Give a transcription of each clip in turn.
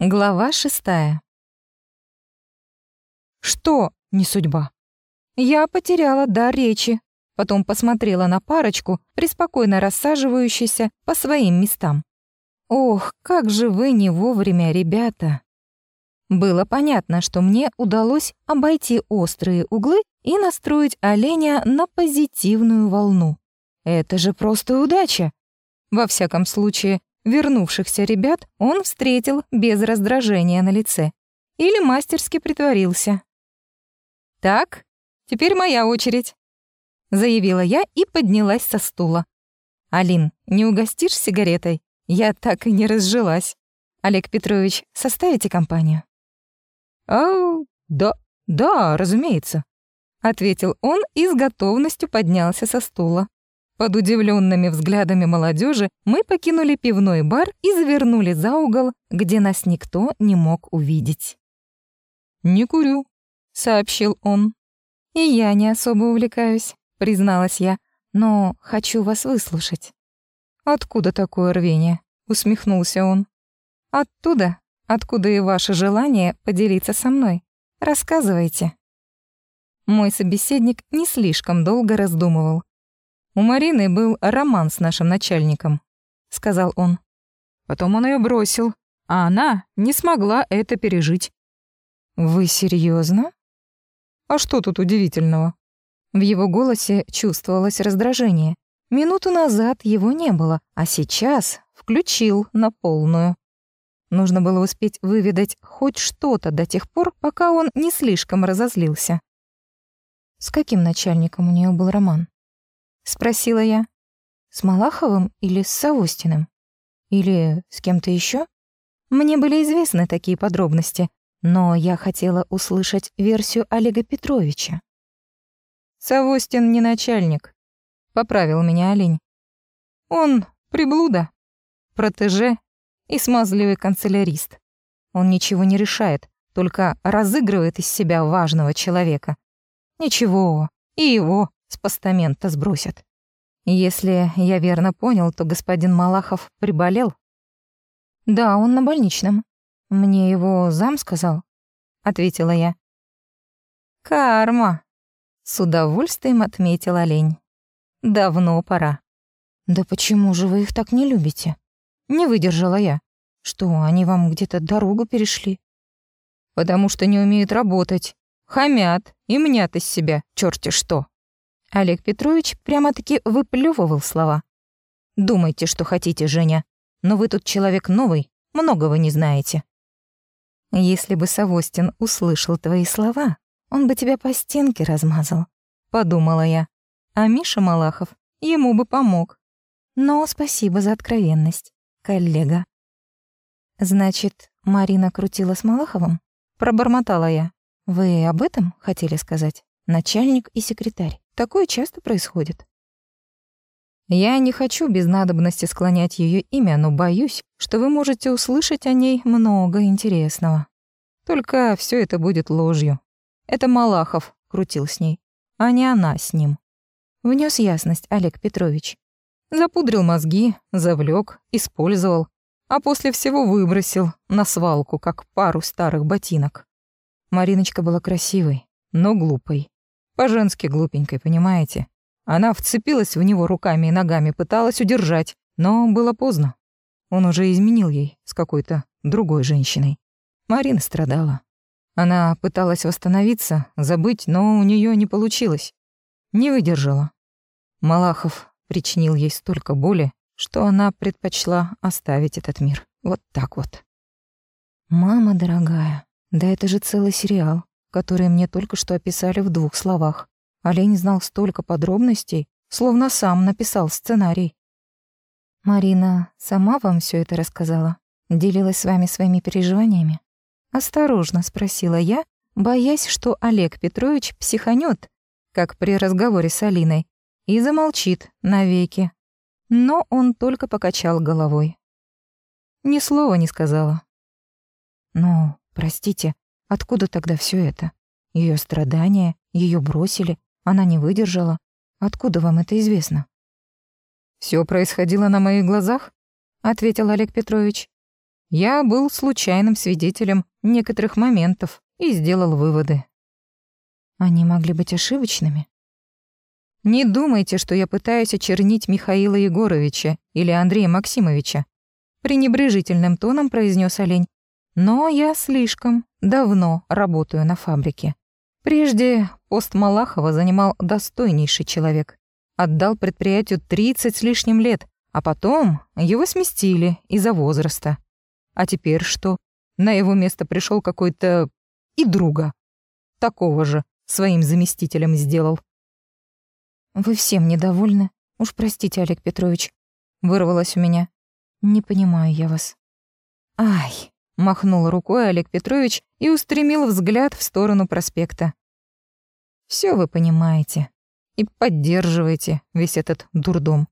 Глава шестая. Что не судьба? Я потеряла дар речи, потом посмотрела на парочку, преспокойно рассаживающуюся по своим местам. Ох, как же вы не вовремя, ребята. Было понятно, что мне удалось обойти острые углы и настроить оленя на позитивную волну. Это же просто удача. Во всяком случае, Вернувшихся ребят он встретил без раздражения на лице. Или мастерски притворился. «Так, теперь моя очередь», — заявила я и поднялась со стула. «Алин, не угостишь сигаретой? Я так и не разжилась. Олег Петрович, составите компанию?» «А, да, да, разумеется», — ответил он и с готовностью поднялся со стула. Под удивленными взглядами молодежи мы покинули пивной бар и завернули за угол, где нас никто не мог увидеть. «Не курю», — сообщил он. «И я не особо увлекаюсь», — призналась я, «но хочу вас выслушать». «Откуда такое рвение?» — усмехнулся он. «Оттуда, откуда и ваше желание поделиться со мной. Рассказывайте». Мой собеседник не слишком долго раздумывал. «У Марины был роман с нашим начальником», — сказал он. Потом он ее бросил, а она не смогла это пережить. «Вы серьезно? А что тут удивительного?» В его голосе чувствовалось раздражение. Минуту назад его не было, а сейчас включил на полную. Нужно было успеть выведать хоть что-то до тех пор, пока он не слишком разозлился. С каким начальником у нее был роман? Спросила я. С Малаховым или с Савостиным? Или с кем-то еще? Мне были известны такие подробности, но я хотела услышать версию Олега Петровича. «Савостин не начальник», — поправил меня олень. «Он приблуда, протеже и смазливый канцелярист. Он ничего не решает, только разыгрывает из себя важного человека. Ничего, и его с постамента сбросят. Если я верно понял, то господин Малахов приболел. Да, он на больничном. Мне его зам сказал, ответила я. Карма, с удовольствием отметил олень. Давно пора. Да почему же вы их так не любите? Не выдержала я. Что, они вам где-то дорогу перешли? Потому что не умеют работать, хамят и мнят из себя черти что. Олег Петрович прямо-таки выплевывал слова. «Думайте, что хотите, Женя, но вы тут человек новый, многого не знаете». «Если бы Савостин услышал твои слова, он бы тебя по стенке размазал», — подумала я. А Миша Малахов ему бы помог. Но спасибо за откровенность, коллега. «Значит, Марина крутила с Малаховым?» — пробормотала я. «Вы об этом хотели сказать? Начальник и секретарь?» Такое часто происходит. Я не хочу без надобности склонять ее имя, но боюсь, что вы можете услышать о ней много интересного. Только все это будет ложью. Это Малахов крутил с ней, а не она с ним. Внес ясность Олег Петрович. Запудрил мозги, завлек, использовал, а после всего выбросил на свалку, как пару старых ботинок. Мариночка была красивой, но глупой. По-женски глупенькой, понимаете? Она вцепилась в него руками и ногами, пыталась удержать, но было поздно. Он уже изменил ей с какой-то другой женщиной. Марина страдала. Она пыталась восстановиться, забыть, но у нее не получилось. Не выдержала. Малахов причинил ей столько боли, что она предпочла оставить этот мир. Вот так вот. «Мама дорогая, да это же целый сериал которые мне только что описали в двух словах. Олень знал столько подробностей, словно сам написал сценарий. «Марина сама вам все это рассказала? Делилась с вами своими переживаниями?» Осторожно спросила я, боясь, что Олег Петрович психанет, как при разговоре с Алиной, и замолчит навеки. Но он только покачал головой. Ни слова не сказала. «Ну, простите, Откуда тогда все это? Ее страдания, ее бросили, она не выдержала. Откуда вам это известно? Все происходило на моих глазах, ответил Олег Петрович. Я был случайным свидетелем некоторых моментов и сделал выводы. Они могли быть ошибочными? Не думайте, что я пытаюсь очернить Михаила Егоровича или Андрея Максимовича. Пренебрежительным тоном произнес олень. Но я слишком давно работаю на фабрике. Прежде пост Малахова занимал достойнейший человек. Отдал предприятию 30 с лишним лет, а потом его сместили из-за возраста. А теперь что? На его место пришел какой-то и друга. Такого же своим заместителем сделал. «Вы всем недовольны? Уж простите, Олег Петрович», — вырвалось у меня. «Не понимаю я вас». «Ай!» — махнул рукой Олег Петрович и устремил взгляд в сторону проспекта. Все вы понимаете и поддерживаете весь этот дурдом.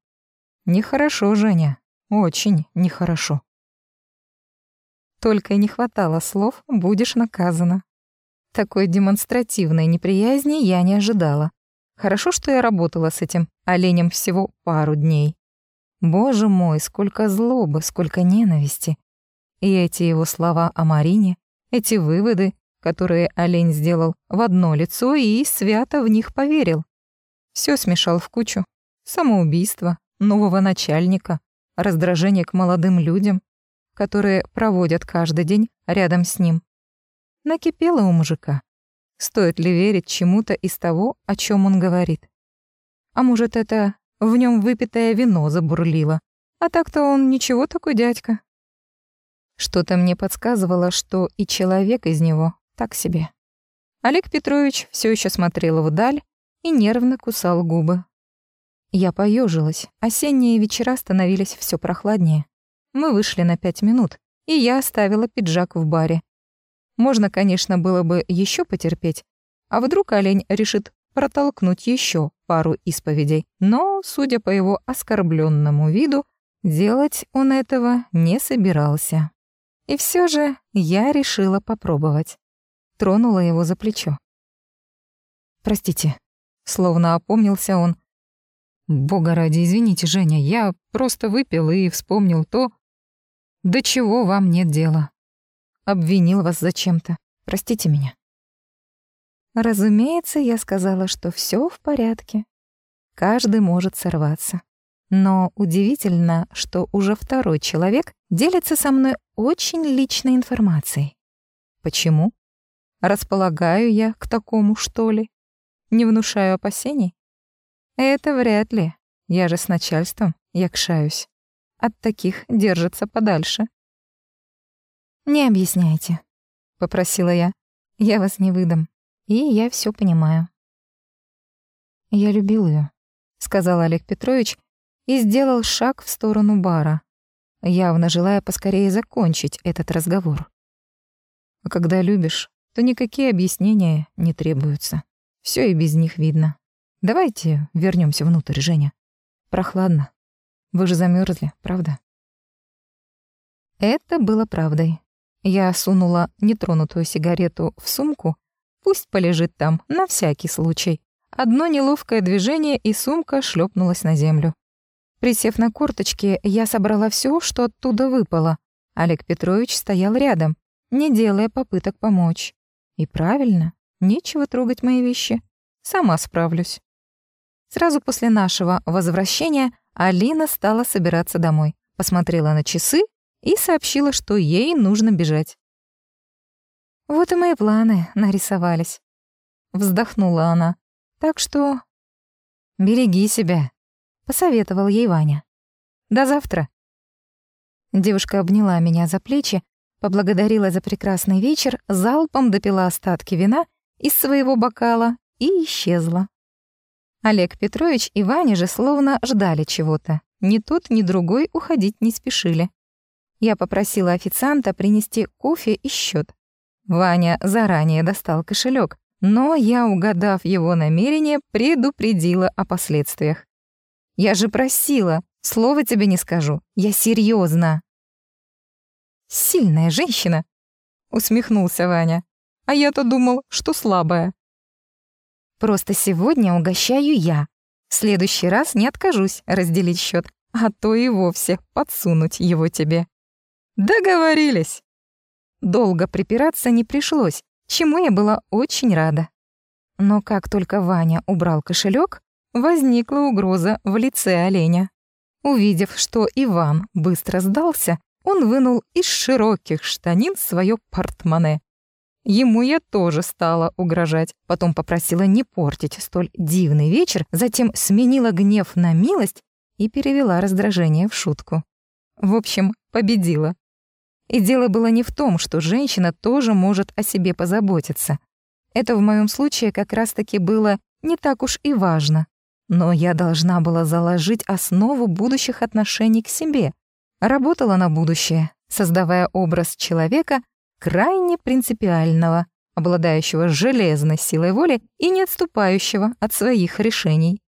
Нехорошо, Женя, очень нехорошо. Только и не хватало слов «будешь наказана». Такой демонстративной неприязни я не ожидала. Хорошо, что я работала с этим оленем всего пару дней. Боже мой, сколько злобы, сколько ненависти. И эти его слова о Марине, эти выводы, которые олень сделал в одно лицо и свято в них поверил. Все смешал в кучу. Самоубийство, нового начальника, раздражение к молодым людям, которые проводят каждый день рядом с ним. Накипело у мужика. Стоит ли верить чему-то из того, о чем он говорит? А может, это в нем выпитое вино забурлило? А так-то он ничего такой дядька. Что-то мне подсказывало, что и человек из него так себе. Олег Петрович все еще смотрел вдаль и нервно кусал губы. Я поежилась. Осенние вечера становились все прохладнее. Мы вышли на пять минут, и я оставила пиджак в баре. Можно, конечно, было бы еще потерпеть, а вдруг олень решит протолкнуть еще пару исповедей, но, судя по его оскорбленному виду, делать он этого не собирался. И все же я решила попробовать. Тронула его за плечо. «Простите», — словно опомнился он, Бога ради, извините, Женя, я просто выпил и вспомнил то, до чего вам нет дела. Обвинил вас зачем-то. Простите меня. Разумеется, я сказала, что все в порядке. Каждый может сорваться. Но удивительно, что уже второй человек делится со мной очень личной информацией. Почему? Располагаю я к такому, что ли? Не внушаю опасений? Это вряд ли. Я же с начальством якшаюсь. От таких держится подальше. «Не объясняйте», — попросила я. «Я вас не выдам, и я все понимаю». «Я любил ее, сказал Олег Петрович и сделал шаг в сторону бара, явно желая поскорее закончить этот разговор. А когда любишь, то никакие объяснения не требуются. Все и без них видно. Давайте вернемся внутрь, Женя. Прохладно. Вы же замерзли, правда? Это было правдой. Я сунула нетронутую сигарету в сумку. Пусть полежит там, на всякий случай. Одно неловкое движение, и сумка шлепнулась на землю. Присев на корточки, я собрала все, что оттуда выпало. Олег Петрович стоял рядом, не делая попыток помочь. И правильно, нечего трогать мои вещи. Сама справлюсь. Сразу после нашего возвращения Алина стала собираться домой, посмотрела на часы и сообщила, что ей нужно бежать. «Вот и мои планы нарисовались», — вздохнула она. «Так что...» «Береги себя», — посоветовал ей Ваня. «До завтра». Девушка обняла меня за плечи, поблагодарила за прекрасный вечер, залпом допила остатки вина из своего бокала и исчезла. Олег Петрович и Ваня же словно ждали чего-то. Ни тот, ни другой уходить не спешили. Я попросила официанта принести кофе и счет. Ваня заранее достал кошелек, но я, угадав его намерение, предупредила о последствиях. «Я же просила, слова тебе не скажу, я серьезно. «Сильная женщина», — усмехнулся Ваня. «А я-то думал, что слабая». Просто сегодня угощаю я. В следующий раз не откажусь разделить счет, а то и вовсе подсунуть его тебе. Договорились. Долго припираться не пришлось, чему я была очень рада. Но как только Ваня убрал кошелек, возникла угроза в лице оленя. Увидев, что Иван быстро сдался, он вынул из широких штанин свое портмоне. Ему я тоже стала угрожать, потом попросила не портить столь дивный вечер, затем сменила гнев на милость и перевела раздражение в шутку. В общем, победила. И дело было не в том, что женщина тоже может о себе позаботиться. Это в моем случае как раз-таки было не так уж и важно. Но я должна была заложить основу будущих отношений к себе. Работала на будущее, создавая образ человека крайне принципиального, обладающего железной силой воли и не отступающего от своих решений.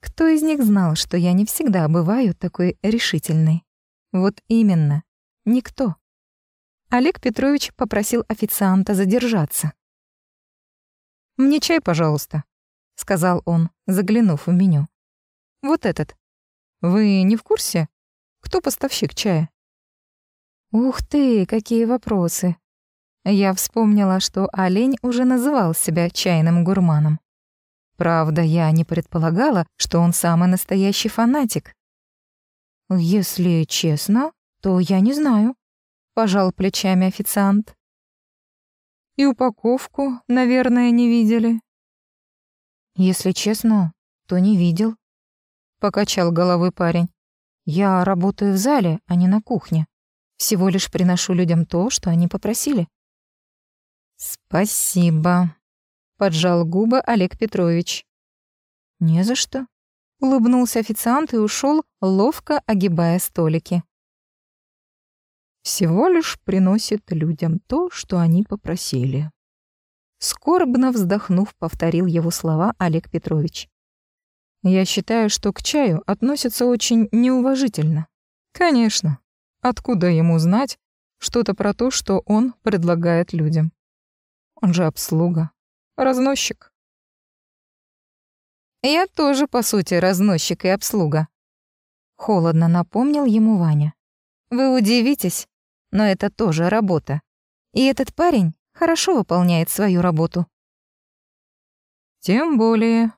Кто из них знал, что я не всегда бываю такой решительной? Вот именно, никто. Олег Петрович попросил официанта задержаться. «Мне чай, пожалуйста», — сказал он, заглянув в меню. «Вот этот. Вы не в курсе, кто поставщик чая?» Ух ты, какие вопросы. Я вспомнила, что олень уже называл себя чайным гурманом. Правда, я не предполагала, что он самый настоящий фанатик. Если честно, то я не знаю пожал плечами официант. И упаковку, наверное, не видели. Если честно, то не видел, покачал головой парень. Я работаю в зале, а не на кухне. Всего лишь приношу людям то, что они попросили. Спасибо, поджал губы Олег Петрович. Не за что, улыбнулся официант и ушел, ловко огибая столики всего лишь приносит людям то, что они попросили. Скорбно вздохнув, повторил его слова Олег Петрович. Я считаю, что к чаю относятся очень неуважительно. Конечно. Откуда ему знать что-то про то, что он предлагает людям? Он же обслуга, разносчик. Я тоже, по сути, разносчик и обслуга. Холодно напомнил ему Ваня. Вы удивитесь, но это тоже работа. И этот парень хорошо выполняет свою работу. Тем более,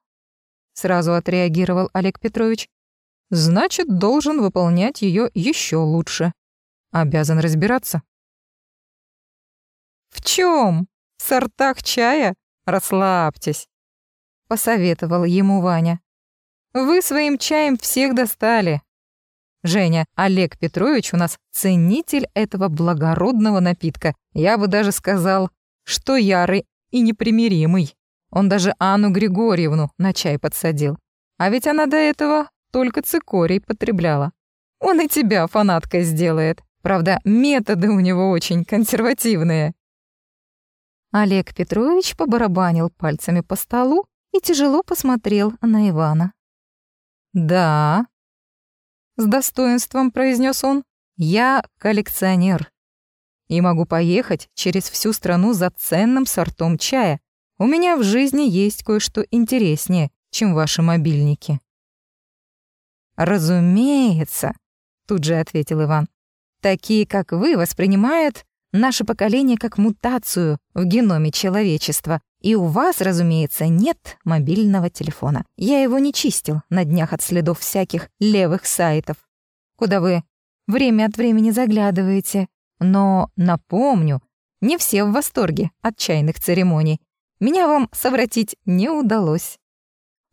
сразу отреагировал Олег Петрович. Значит, должен выполнять ее еще лучше. Обязан разбираться. В чем? В сортах чая? Расслабьтесь, посоветовал ему Ваня. Вы своим чаем всех достали. Женя, Олег Петрович у нас ценитель этого благородного напитка. Я бы даже сказал, что ярый и непримиримый. Он даже Анну Григорьевну на чай подсадил. А ведь она до этого только цикорий потребляла. Он и тебя фанаткой сделает. Правда, методы у него очень консервативные. Олег Петрович побарабанил пальцами по столу и тяжело посмотрел на Ивана. «Да, с достоинством произнес он. Я коллекционер и могу поехать через всю страну за ценным сортом чая. У меня в жизни есть кое-что интереснее, чем ваши мобильники. Разумеется, тут же ответил Иван. Такие, как вы, воспринимают наше поколение как мутацию в геноме человечества, и у вас, разумеется, нет мобильного телефона. Я его не чистил на днях от следов всяких левых сайтов, куда вы время от времени заглядываете. Но напомню, не все в восторге от чайных церемоний. Меня вам совратить не удалось.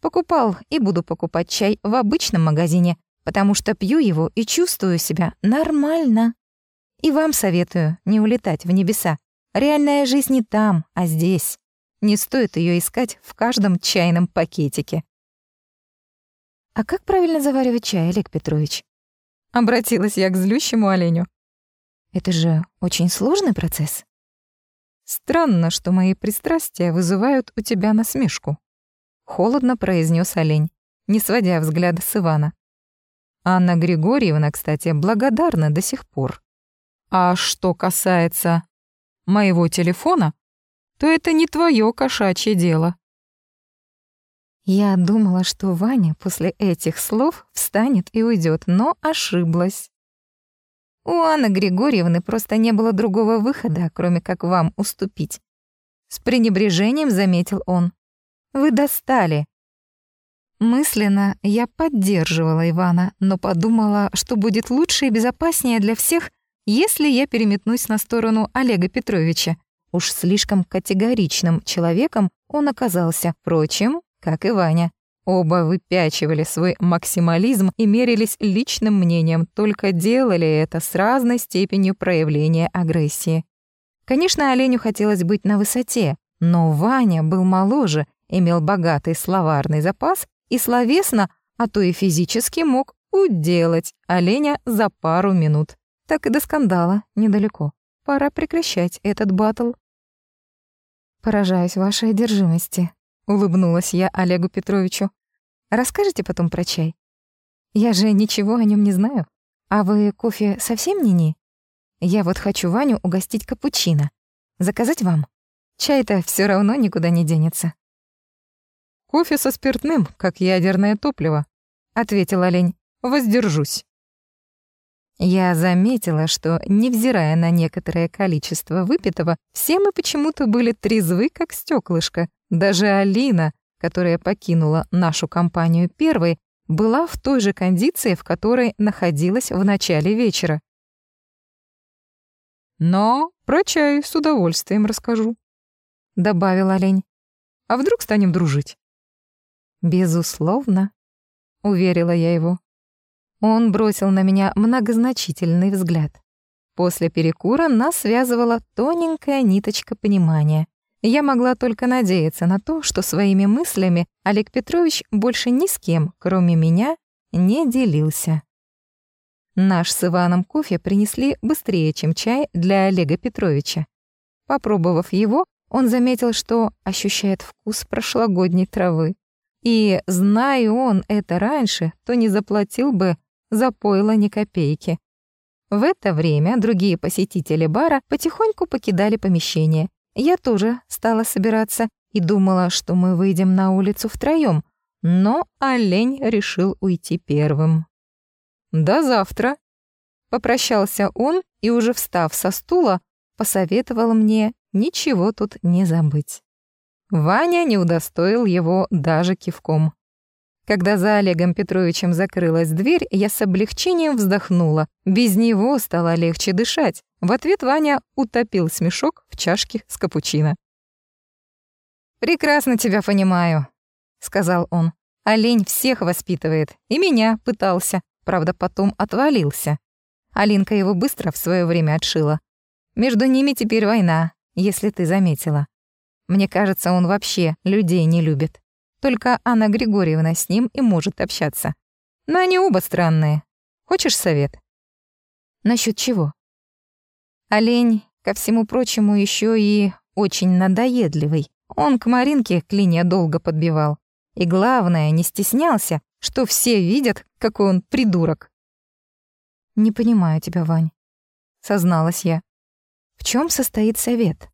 Покупал и буду покупать чай в обычном магазине, потому что пью его и чувствую себя нормально. И вам советую не улетать в небеса. Реальная жизнь не там, а здесь. Не стоит ее искать в каждом чайном пакетике. «А как правильно заваривать чай, Олег Петрович?» Обратилась я к злющему оленю. «Это же очень сложный процесс». «Странно, что мои пристрастия вызывают у тебя насмешку», — холодно произнес олень, не сводя взгляда с Ивана. Анна Григорьевна, кстати, благодарна до сих пор. А что касается моего телефона, то это не твое кошачье дело. Я думала, что Ваня после этих слов встанет и уйдет, но ошиблась. У Анны Григорьевны просто не было другого выхода, кроме как вам уступить. С пренебрежением заметил он. Вы достали. Мысленно я поддерживала Ивана, но подумала, что будет лучше и безопаснее для всех, если я переметнусь на сторону Олега Петровича. Уж слишком категоричным человеком он оказался, впрочем, как и Ваня. Оба выпячивали свой максимализм и мерились личным мнением, только делали это с разной степенью проявления агрессии. Конечно, оленю хотелось быть на высоте, но Ваня был моложе, имел богатый словарный запас и словесно, а то и физически мог уделать оленя за пару минут. Так и до скандала недалеко. Пора прекращать этот батл. «Поражаюсь вашей одержимости», — улыбнулась я Олегу Петровичу. Расскажите потом про чай? Я же ничего о нем не знаю. А вы кофе совсем не ни? Я вот хочу Ваню угостить капучино. Заказать вам? Чай-то все равно никуда не денется. Кофе со спиртным, как ядерное топливо, ответил олень. Воздержусь. Я заметила, что, невзирая на некоторое количество выпитого, все мы почему-то были трезвы, как стеклышко. Даже Алина, которая покинула нашу компанию первой, была в той же кондиции, в которой находилась в начале вечера. «Но про чай с удовольствием расскажу», — добавил олень. «А вдруг станем дружить?» «Безусловно», — уверила я его. Он бросил на меня многозначительный взгляд. После перекура нас связывала тоненькая ниточка понимания. Я могла только надеяться на то, что своими мыслями Олег Петрович больше ни с кем, кроме меня, не делился. Наш с Иваном кофе принесли быстрее, чем чай для Олега Петровича. Попробовав его, он заметил, что ощущает вкус прошлогодней травы. И, зная он это раньше, то не заплатил бы за пойло ни копейки. В это время другие посетители бара потихоньку покидали помещение, я тоже стала собираться и думала, что мы выйдем на улицу втроём, но олень решил уйти первым. «До завтра», — попрощался он и, уже встав со стула, посоветовал мне ничего тут не забыть. Ваня не удостоил его даже кивком. Когда за Олегом Петровичем закрылась дверь, я с облегчением вздохнула. Без него стало легче дышать. В ответ Ваня утопил смешок в чашке с капучино. «Прекрасно тебя понимаю», — сказал он. «Олень всех воспитывает. И меня пытался. Правда, потом отвалился. Алинка его быстро в свое время отшила. Между ними теперь война, если ты заметила. Мне кажется, он вообще людей не любит. Только Анна Григорьевна с ним и может общаться. Но они оба странные. Хочешь совет? Насчет чего? Олень, ко всему прочему, еще и очень надоедливый. Он к Маринке клинья долго подбивал. И главное, не стеснялся, что все видят, какой он придурок. «Не понимаю тебя, Вань», — созналась я. «В чем состоит совет?»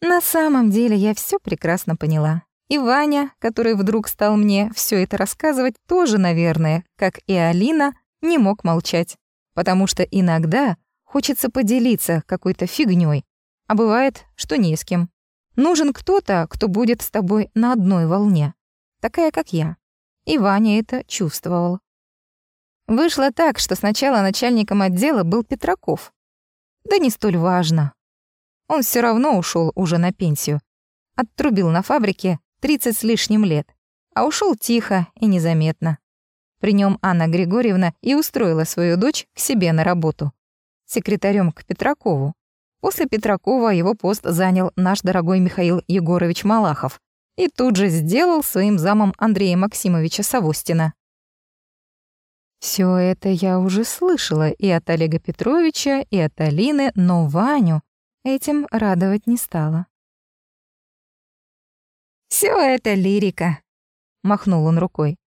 На самом деле я все прекрасно поняла. И Ваня, который вдруг стал мне все это рассказывать, тоже, наверное, как и Алина, не мог молчать. Потому что иногда хочется поделиться какой-то фигней, а бывает, что не с кем. Нужен кто-то, кто будет с тобой на одной волне, такая, как я. И Ваня это чувствовал. Вышло так, что сначала начальником отдела был Петраков. Да не столь важно. Он все равно ушел уже на пенсию. Оттрубил на фабрике 30 с лишним лет, а ушел тихо и незаметно. При нем Анна Григорьевна и устроила свою дочь к себе на работу. Секретарем к Петракову. После Петракова его пост занял наш дорогой Михаил Егорович Малахов и тут же сделал своим замом Андрея Максимовича Савостина. Все это я уже слышала и от Олега Петровича, и от Алины, но Ваню этим радовать не стала. Все это лирика», — махнул он рукой.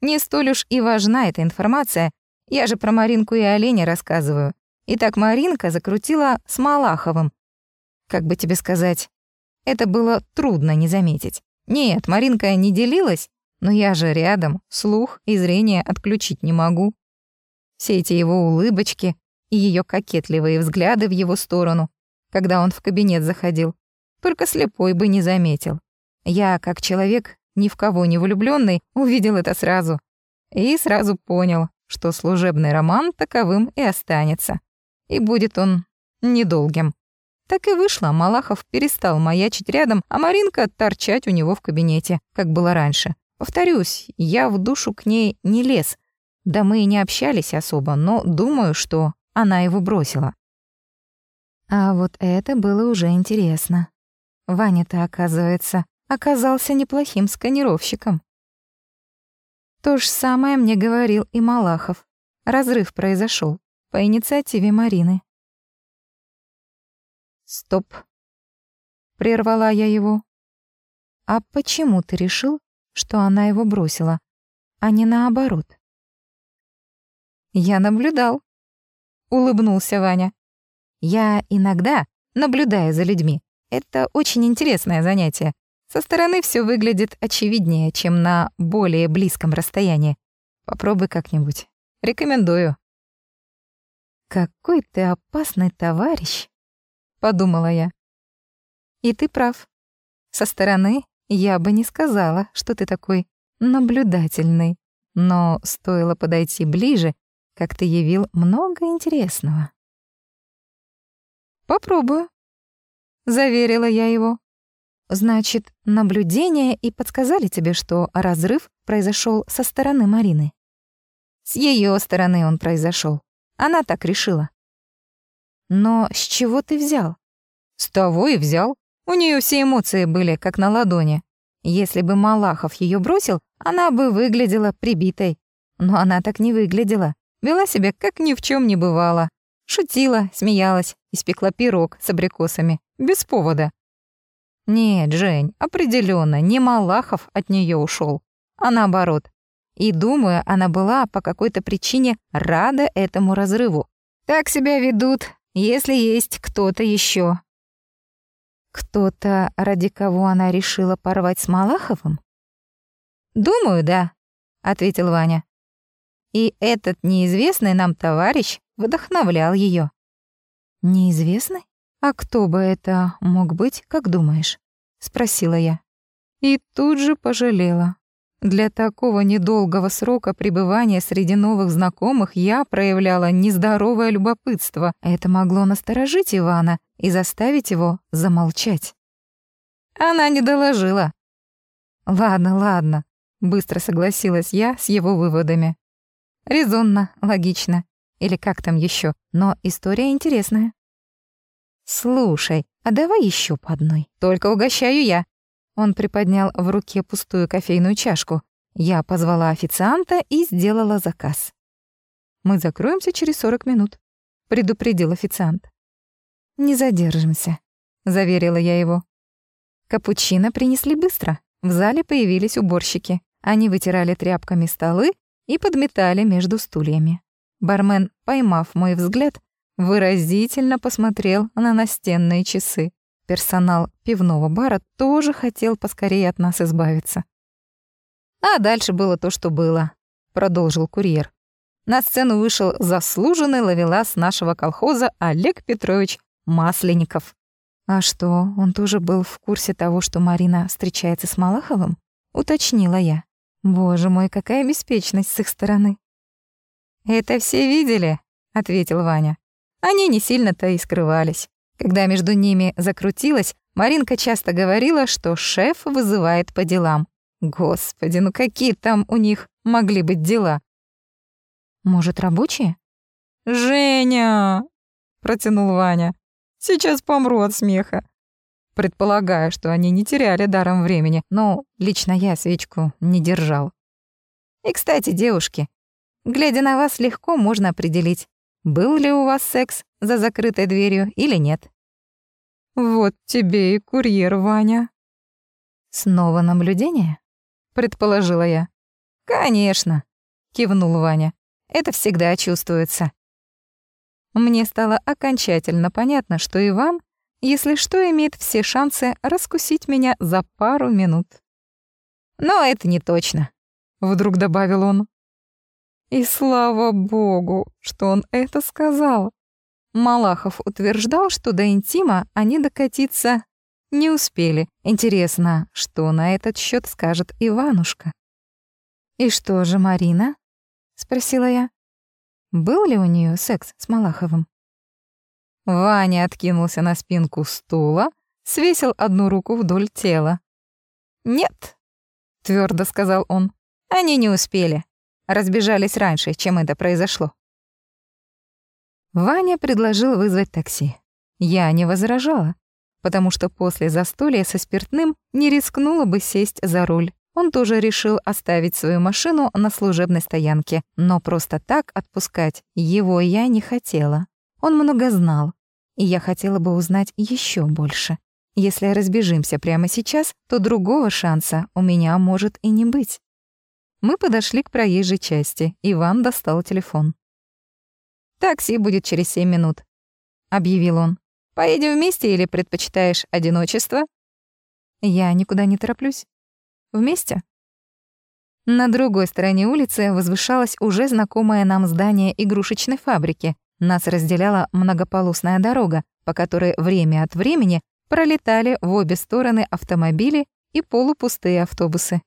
«Не столь уж и важна эта информация. Я же про Маринку и оленя рассказываю. Итак, Маринка закрутила с Малаховым. Как бы тебе сказать, это было трудно не заметить. Нет, Маринка не делилась, но я же рядом, слух и зрение отключить не могу. Все эти его улыбочки и ее кокетливые взгляды в его сторону, когда он в кабинет заходил. Только слепой бы не заметил. Я, как человек, ни в кого не влюбленный, увидел это сразу. И сразу понял, что служебный роман таковым и останется. И будет он недолгим. Так и вышло, Малахов перестал маячить рядом, а Маринка торчать у него в кабинете, как было раньше. Повторюсь, я в душу к ней не лез. Да мы и не общались особо, но думаю, что она его бросила. А вот это было уже интересно. Ваня-то, оказывается, оказался неплохим сканировщиком. То же самое мне говорил и Малахов. Разрыв произошел по инициативе Марины. «Стоп!» — прервала я его. «А почему ты решил, что она его бросила, а не наоборот?» «Я наблюдал», — улыбнулся Ваня. «Я иногда наблюдаю за людьми. Это очень интересное занятие. Со стороны все выглядит очевиднее, чем на более близком расстоянии. Попробуй как-нибудь. Рекомендую». «Какой ты опасный товарищ!» подумала я. И ты прав. Со стороны я бы не сказала, что ты такой наблюдательный. Но стоило подойти ближе, как ты явил много интересного. «Попробую», — заверила я его. «Значит, наблюдения и подсказали тебе, что разрыв произошел со стороны Марины?» «С ее стороны он произошел. Она так решила». Но с чего ты взял? С того и взял. У нее все эмоции были как на ладони. Если бы Малахов ее бросил, она бы выглядела прибитой. Но она так не выглядела. Вела себя, как ни в чем не бывало. Шутила, смеялась, испекла пирог с абрикосами. Без повода. Нет, Жень, определенно не Малахов от нее ушел, а наоборот. И думаю, она была по какой-то причине рада этому разрыву. Так себя ведут если есть кто-то еще. Кто-то, ради кого она решила порвать с Малаховым? Думаю, да, ответил Ваня. И этот неизвестный нам товарищ вдохновлял ее. Неизвестный? А кто бы это мог быть, как думаешь? спросила я. И тут же пожалела. Для такого недолгого срока пребывания среди новых знакомых я проявляла нездоровое любопытство. Это могло насторожить Ивана и заставить его замолчать. Она не доложила. Ладно, ладно, быстро согласилась я с его выводами. Резонно, логично. Или как там еще, но история интересная. Слушай, а давай еще по одной. Только угощаю я. Он приподнял в руке пустую кофейную чашку. Я позвала официанта и сделала заказ. «Мы закроемся через 40 минут», — предупредил официант. «Не задержимся», — заверила я его. Капучино принесли быстро. В зале появились уборщики. Они вытирали тряпками столы и подметали между стульями. Бармен, поймав мой взгляд, выразительно посмотрел на настенные часы. Персонал пивного бара тоже хотел поскорее от нас избавиться. А дальше было то, что было, продолжил курьер. На сцену вышел заслуженный ловелас нашего колхоза Олег Петрович Масленников. А что, он тоже был в курсе того, что Марина встречается с Малаховым? Уточнила я. Боже мой, какая беспечность с их стороны. Это все видели, ответил Ваня. Они не сильно-то и скрывались. Когда между ними закрутилось, Маринка часто говорила, что шеф вызывает по делам. Господи, ну какие там у них могли быть дела? Может, рабочие? «Женя!» — протянул Ваня. «Сейчас помру от смеха». Предполагаю, что они не теряли даром времени, но лично я свечку не держал. И, кстати, девушки, глядя на вас, легко можно определить, был ли у вас секс за закрытой дверью или нет. Вот тебе и курьер, Ваня. Снова наблюдение? Предположила я. Конечно, кивнул Ваня. Это всегда чувствуется. Мне стало окончательно понятно, что Иван, если что, имеет все шансы раскусить меня за пару минут. Но это не точно, вдруг добавил он. И слава богу, что он это сказал. Малахов утверждал, что до интима они докатиться не успели. Интересно, что на этот счет скажет Иванушка? «И что же, Марина?» — спросила я. «Был ли у нее секс с Малаховым?» Ваня откинулся на спинку стула, свесил одну руку вдоль тела. «Нет», — твердо сказал он, — «они не успели. Разбежались раньше, чем это произошло». Ваня предложил вызвать такси. Я не возражала, потому что после застолья со спиртным не рискнула бы сесть за руль. Он тоже решил оставить свою машину на служебной стоянке, но просто так отпускать его я не хотела. Он много знал, и я хотела бы узнать еще больше. Если разбежимся прямо сейчас, то другого шанса у меня может и не быть. Мы подошли к проезжей части. Иван достал телефон. «Такси будет через семь минут», — объявил он. «Поедем вместе или предпочитаешь одиночество?» «Я никуда не тороплюсь. Вместе?» На другой стороне улицы возвышалось уже знакомое нам здание игрушечной фабрики. Нас разделяла многополосная дорога, по которой время от времени пролетали в обе стороны автомобили и полупустые автобусы.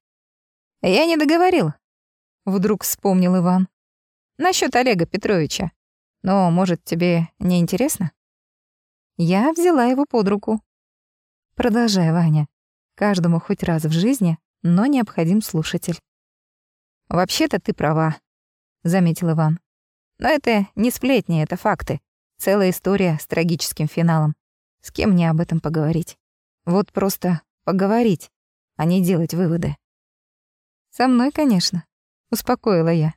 «Я не договорил», — вдруг вспомнил Иван. «Насчёт Олега Петровича. Но, может, тебе не интересно?» Я взяла его под руку. «Продолжай, Ваня. Каждому хоть раз в жизни, но необходим слушатель». «Вообще-то ты права», — заметил Иван. «Но это не сплетни, это факты. Целая история с трагическим финалом. С кем мне об этом поговорить? Вот просто поговорить, а не делать выводы. Со мной, конечно, успокоила я.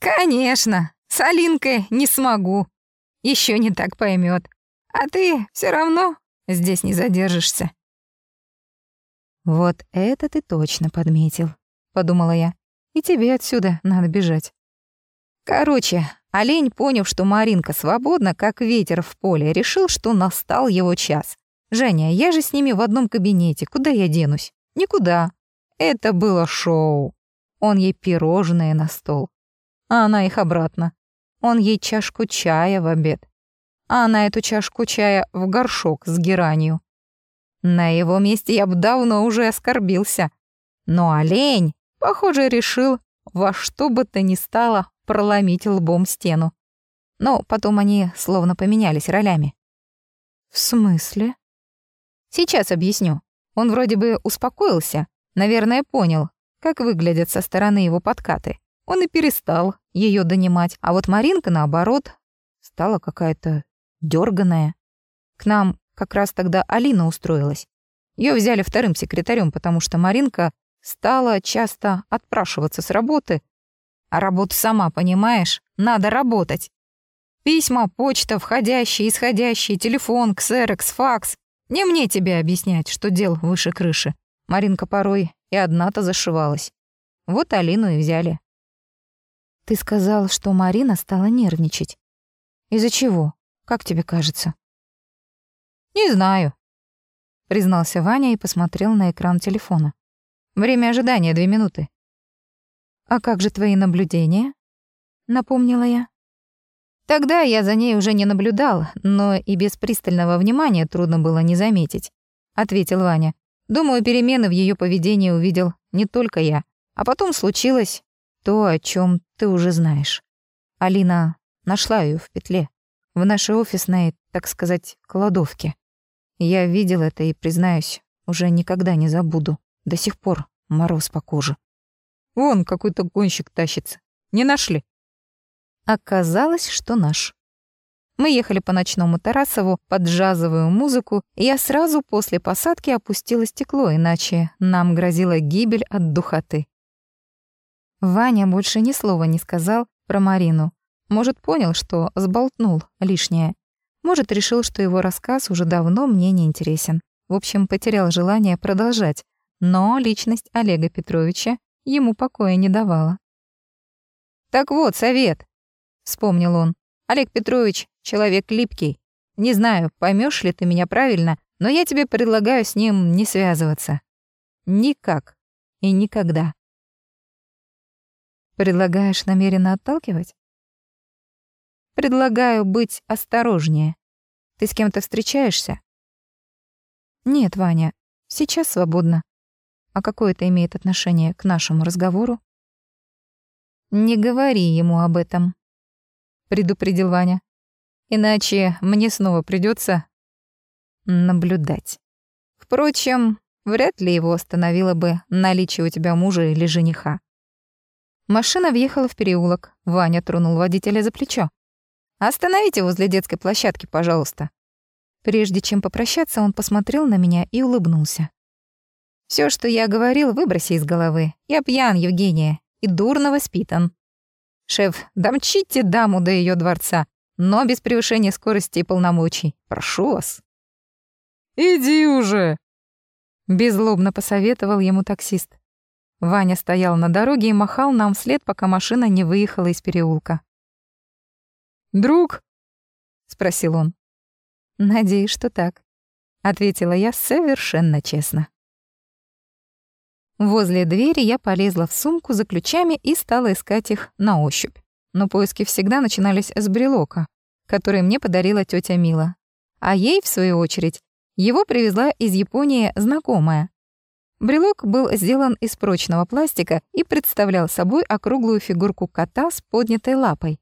Конечно, с Алинкой не смогу. Еще не так поймет. А ты все равно здесь не задержишься. Вот это ты точно подметил, подумала я. И тебе отсюда надо бежать. Короче, Олень, поняв, что Маринка свободна, как ветер в поле, решил, что настал его час. «Женя, я же с ними в одном кабинете, куда я денусь?» «Никуда». Это было шоу. Он ей пирожные на стол, а она их обратно. Он ей чашку чая в обед, а она эту чашку чая в горшок с геранью. На его месте я бы давно уже оскорбился. Но олень, похоже, решил во что бы то ни стало проломить лбом стену. Но потом они словно поменялись ролями. «В смысле?» «Сейчас объясню. Он вроде бы успокоился, наверное, понял, как выглядят со стороны его подкаты. Он и перестал ее донимать, а вот Маринка, наоборот, стала какая-то дерганая. К нам как раз тогда Алина устроилась. Ее взяли вторым секретарем, потому что Маринка стала часто отпрашиваться с работы, а работу сама понимаешь, надо работать. Письма, почта, входящие, исходящие, телефон, ксерокс, факс. Не мне тебе объяснять, что дел выше крыши. Маринка порой и одна-то зашивалась. Вот Алину и взяли. Ты сказал, что Марина стала нервничать. Из-за чего? Как тебе кажется? Не знаю, признался Ваня и посмотрел на экран телефона. Время ожидания две минуты. «А как же твои наблюдения?» — напомнила я. Тогда я за ней уже не наблюдал, но и без пристального внимания трудно было не заметить, ответил Ваня. Думаю, перемены в ее поведении увидел не только я. А потом случилось то, о чем ты уже знаешь. Алина нашла ее в петле, в нашей офисной, так сказать, кладовке. Я видел это и, признаюсь, уже никогда не забуду. До сих пор мороз по коже. Вон какой-то гонщик тащится. Не нашли?» Оказалось, что наш. Мы ехали по ночному Тарасову под джазовую музыку, и я сразу после посадки опустила стекло, иначе нам грозила гибель от духоты. Ваня больше ни слова не сказал про Марину. Может, понял, что сболтнул лишнее. Может, решил, что его рассказ уже давно мне не интересен. В общем, потерял желание продолжать. Но личность Олега Петровича ему покоя не давала. «Так вот, совет», — вспомнил он. «Олег Петрович — человек липкий. Не знаю, поймешь ли ты меня правильно, но я тебе предлагаю с ним не связываться. Никак и никогда. Предлагаешь намеренно отталкивать? Предлагаю быть осторожнее. Ты с кем-то встречаешься? Нет, Ваня, сейчас свободно. А какое это имеет отношение к нашему разговору? Не говори ему об этом, предупредил Ваня. Иначе мне снова придется наблюдать. Впрочем, вряд ли его остановило бы наличие у тебя мужа или жениха. Машина въехала в переулок. Ваня тронул водителя за плечо. «Остановите возле детской площадки, пожалуйста». Прежде чем попрощаться, он посмотрел на меня и улыбнулся. Все, что я говорил, выброси из головы. Я пьян, Евгения, и дурно воспитан. Шеф, домчите даму до ее дворца, но без превышения скорости и полномочий. Прошу вас». «Иди уже!» Беззлобно посоветовал ему таксист. Ваня стоял на дороге и махал нам вслед, пока машина не выехала из переулка. «Друг?» — спросил он. «Надеюсь, что так», — ответила я совершенно честно. Возле двери я полезла в сумку за ключами и стала искать их на ощупь. Но поиски всегда начинались с брелока, который мне подарила тетя Мила. А ей, в свою очередь, его привезла из Японии знакомая, Брелок был сделан из прочного пластика и представлял собой округлую фигурку кота с поднятой лапой.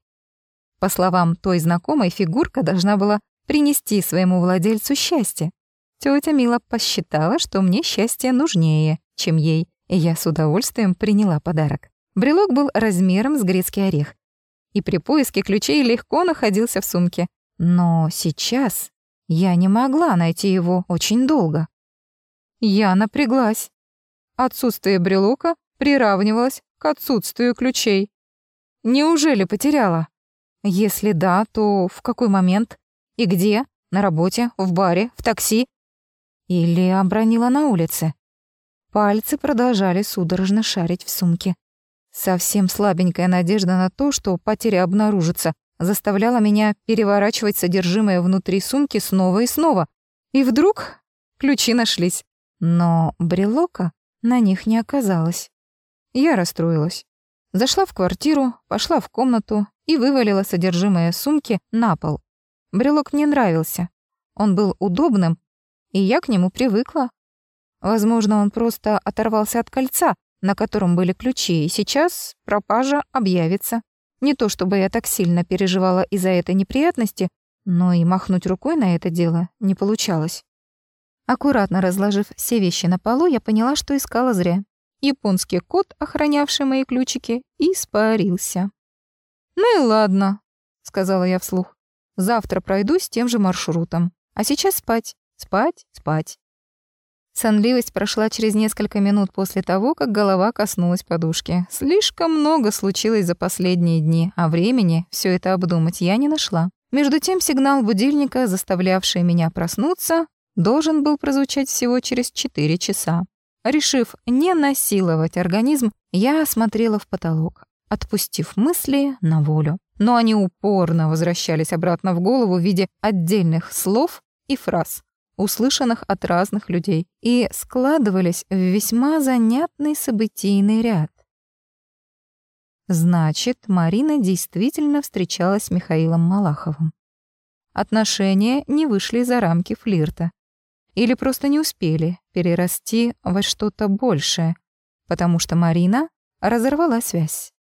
По словам той знакомой, фигурка должна была принести своему владельцу счастье. Тётя Мила посчитала, что мне счастье нужнее, чем ей, я с удовольствием приняла подарок. Брелок был размером с грецкий орех, и при поиске ключей легко находился в сумке. Но сейчас я не могла найти его очень долго. Я напряглась. Отсутствие брелока приравнивалось к отсутствию ключей. Неужели потеряла? Если да, то в какой момент? И где? На работе, в баре, в такси? Или обронила на улице? Пальцы продолжали судорожно шарить в сумке. Совсем слабенькая надежда на то, что потеря обнаружится, заставляла меня переворачивать содержимое внутри сумки снова и снова. И вдруг ключи нашлись. Но брелока на них не оказалось. Я расстроилась. Зашла в квартиру, пошла в комнату и вывалила содержимое сумки на пол. Брелок мне нравился. Он был удобным, и я к нему привыкла. Возможно, он просто оторвался от кольца, на котором были ключи, и сейчас пропажа объявится. Не то чтобы я так сильно переживала из-за этой неприятности, но и махнуть рукой на это дело не получалось. Аккуратно разложив все вещи на полу, я поняла, что искала зря. Японский кот, охранявший мои ключики, испарился. «Ну и ладно», — сказала я вслух. «Завтра пройдусь тем же маршрутом. А сейчас спать, спать, спать». Сонливость прошла через несколько минут после того, как голова коснулась подушки. Слишком много случилось за последние дни, а времени все это обдумать я не нашла. Между тем сигнал будильника, заставлявший меня проснуться, должен был прозвучать всего через 4 часа. Решив не насиловать организм, я осмотрела в потолок, отпустив мысли на волю. Но они упорно возвращались обратно в голову в виде отдельных слов и фраз, услышанных от разных людей, и складывались в весьма занятный событийный ряд. Значит, Марина действительно встречалась с Михаилом Малаховым. Отношения не вышли за рамки флирта. Или просто не успели перерасти во что-то большее, потому что Марина разорвала связь.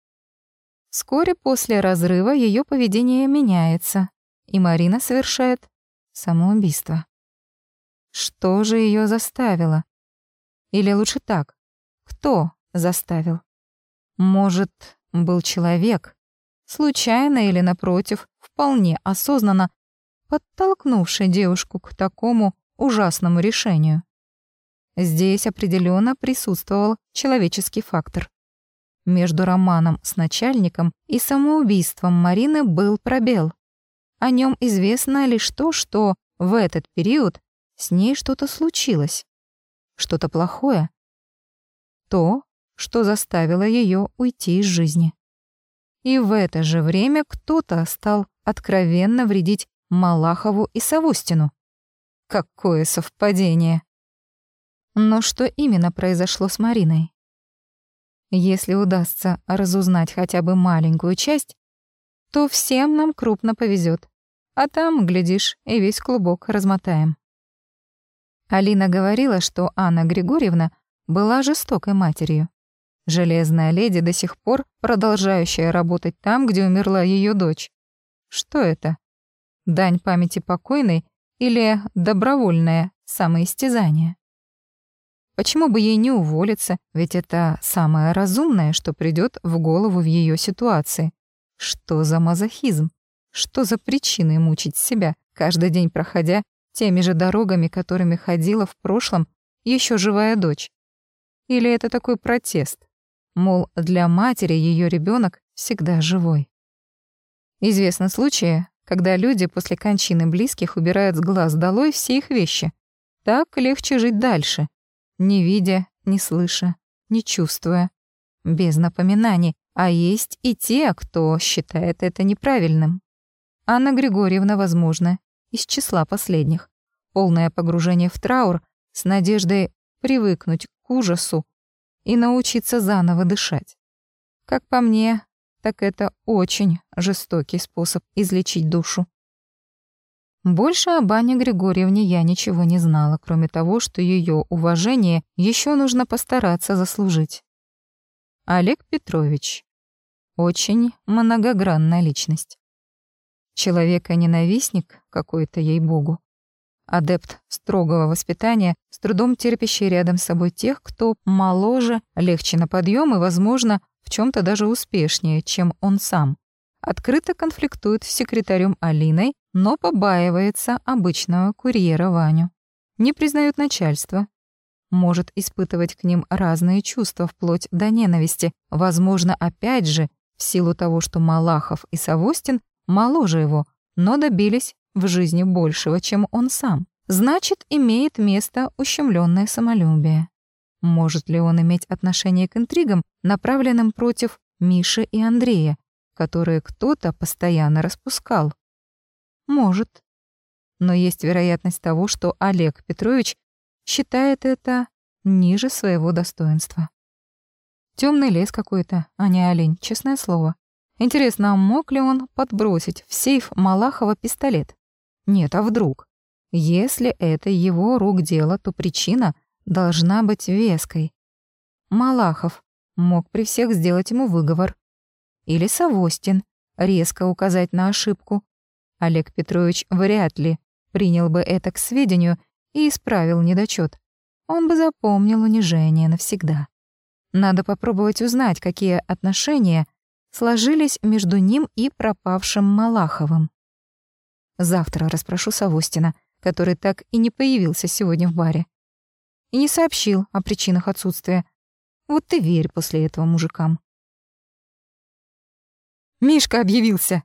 Вскоре после разрыва ее поведение меняется, и Марина совершает самоубийство. Что же ее заставило? Или лучше так, кто заставил? Может, был человек, случайно или, напротив, вполне осознанно подтолкнувший девушку к такому ужасному решению. Здесь определенно присутствовал человеческий фактор. Между романом с начальником и самоубийством Марины был пробел. О нем известно лишь то, что в этот период с ней что-то случилось. Что-то плохое. То, что заставило ее уйти из жизни. И в это же время кто-то стал откровенно вредить Малахову и Савустину. Какое совпадение! Но что именно произошло с Мариной? Если удастся разузнать хотя бы маленькую часть, то всем нам крупно повезет. А там, глядишь, и весь клубок размотаем. Алина говорила, что Анна Григорьевна была жестокой матерью. Железная леди до сих пор продолжающая работать там, где умерла ее дочь. Что это? Дань памяти покойной или добровольное самоистязание? Почему бы ей не уволиться, ведь это самое разумное, что придет в голову в ее ситуации. Что за мазохизм? Что за причины мучить себя, каждый день проходя теми же дорогами, которыми ходила в прошлом еще живая дочь? Или это такой протест? Мол, для матери ее ребенок всегда живой. Известны случаи, когда люди после кончины близких убирают с глаз долой все их вещи. Так легче жить дальше, не видя, не слыша, не чувствуя, без напоминаний, а есть и те, кто считает это неправильным. Анна Григорьевна, возможно, из числа последних. Полное погружение в траур с надеждой привыкнуть к ужасу и научиться заново дышать. Как по мне, так это очень жестокий способ излечить душу. Больше об Анне Григорьевне я ничего не знала, кроме того, что ее уважение еще нужно постараться заслужить. Олег Петрович. Очень многогранная личность. Человека-ненавистник какой-то, ей-богу. Адепт строгого воспитания, с трудом терпящий рядом с собой тех, кто моложе, легче на подъем и, возможно, в чем то даже успешнее, чем он сам. Открыто конфликтует с секретарем Алиной, но побаивается обычного курьера Ваню. Не признают начальство. Может испытывать к ним разные чувства вплоть до ненависти. Возможно, опять же, в силу того, что Малахов и Савостин моложе его, но добились в жизни большего, чем он сам. Значит, имеет место ущемленное самолюбие. Может ли он иметь отношение к интригам, направленным против Миши и Андрея, которые кто-то постоянно распускал? Может. Но есть вероятность того, что Олег Петрович считает это ниже своего достоинства. Темный лес какой-то, а не олень, честное слово. Интересно, а мог ли он подбросить в сейф Малахова пистолет? Нет, а вдруг? Если это его рук дело, то причина — должна быть веской. Малахов мог при всех сделать ему выговор. Или Савостин резко указать на ошибку. Олег Петрович вряд ли принял бы это к сведению и исправил недочет. Он бы запомнил унижение навсегда. Надо попробовать узнать, какие отношения сложились между ним и пропавшим Малаховым. Завтра расспрошу Савостина, который так и не появился сегодня в баре и не сообщил о причинах отсутствия. Вот ты верь после этого мужикам. Мишка объявился.